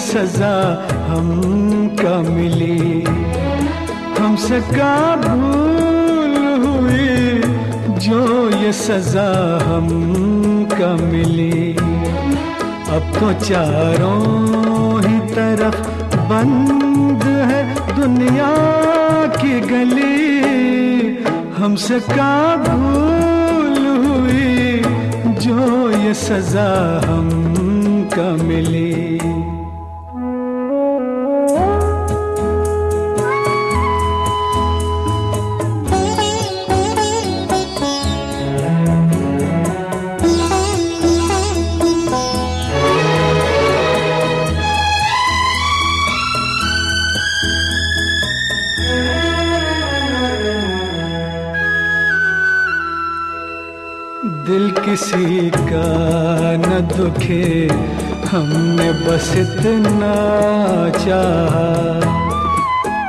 सजा हमका मिली। हमसे का भूल हुई जो ये सजा हमका मिली। अब तो चारों ही तरफ़ बंद है दुनिया की गली। हमसे का भूल हुई जो ये सजा हमका मिली। किसी का न दुखे, हमने बस इतना चाहा।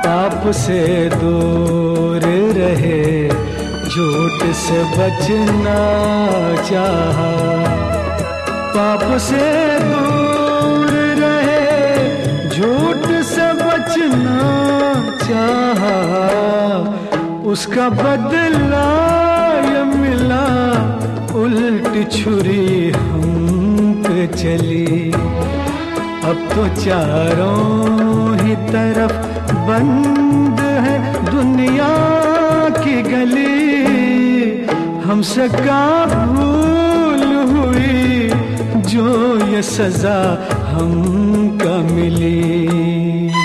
पाप से दूर रहे, झूठ से बचना चाहा। पाप से दूर रहे, झूठ से बचना चाहा। उसका बदला उल्ट छुरी हम पे चली। अब तो चारों ही तरफ़ बंद है दुनिया की गली। हमसे का भूल हुई जो ये सजा हमका मिली।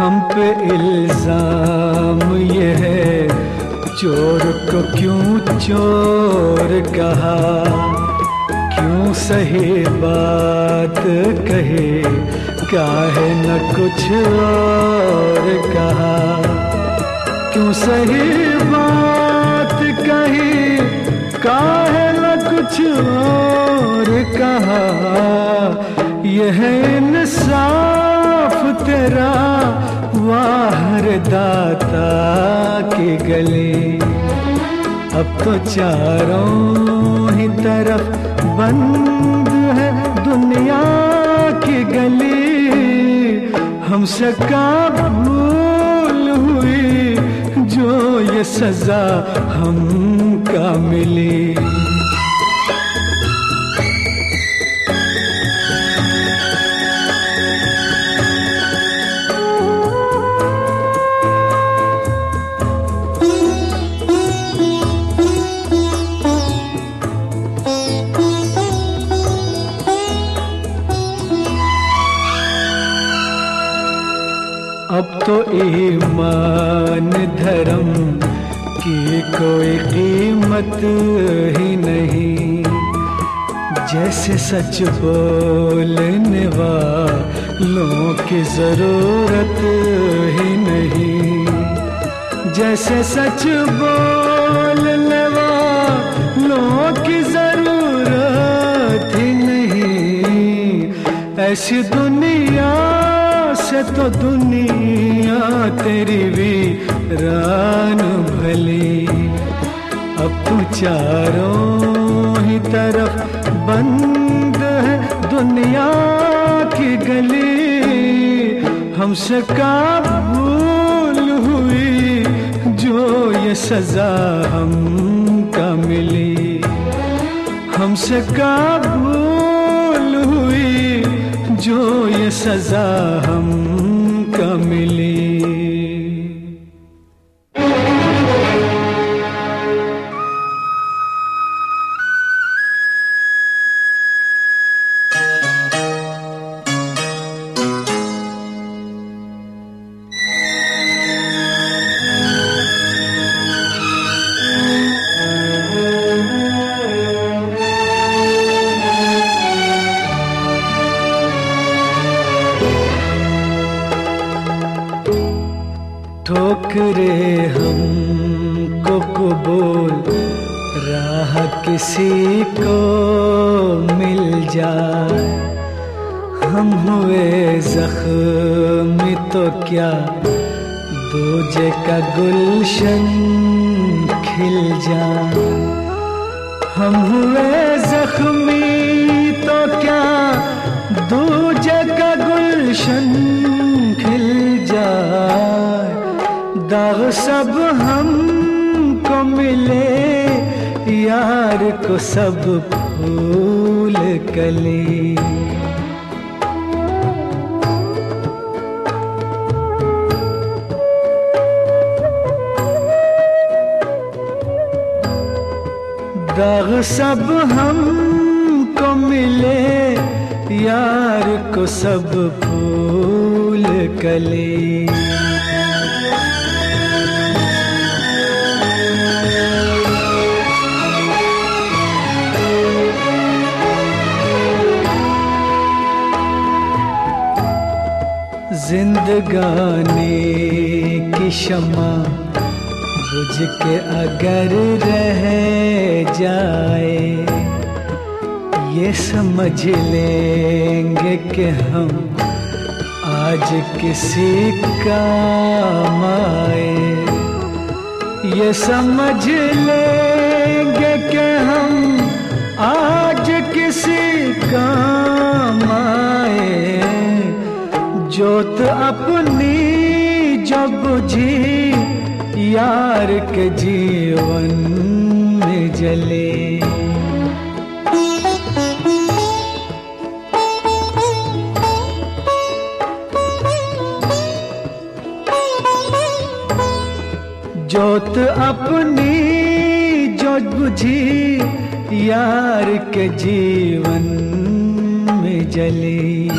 हम पे इल्ज़ाम ये है। चोर को क्यों चोर कहा? क्यों सही बात कहे? काहे न कुछ और कहा? क्यों सही बात कही? काहे न कुछ और कहा? यह इंसाफ तेरा वाहर दाता के गले। अब तो चारों ही तरफ़ बंद है दुनिया की गली। हमसे का भूल हुई जो ये सजा हमका मिली। अब तो ईमान धर्म की कोई कीमत ही नहीं। जैसे सच बोलने वालों की ज़रूरत ही नहीं। जैसे सच बोलने वालों की ज़रूरत ही नहीं। ऐसी दुनिया से तो दुनिया तेरी भी रान भली। अब तू चारों ही तरफ़ बंद है दुनिया की गली। हमसे का भूल हुई जो ये सजा हमका मिली। हमसे का भूल सजा हमका ठोकरे हम को कबूल, राह किसी को मिल जाए। हम हुए जख्मी तो क्या, दूजे का गुलशन खिल जाए। हम हुए सब फूल कली। दाग सब हमको मिले यार को सब फूल कले। जिंदगानी की शमा बुझ के अगर रह जाए, ये समझ लेंगे कि हम आज किसी काम आए। ये समझ लेंगे कि हम आज किसी जोत अपनी जब बुझी, यार के जीवन में जले। जोत अपनी जो बुझी, यार के जीवन में जली।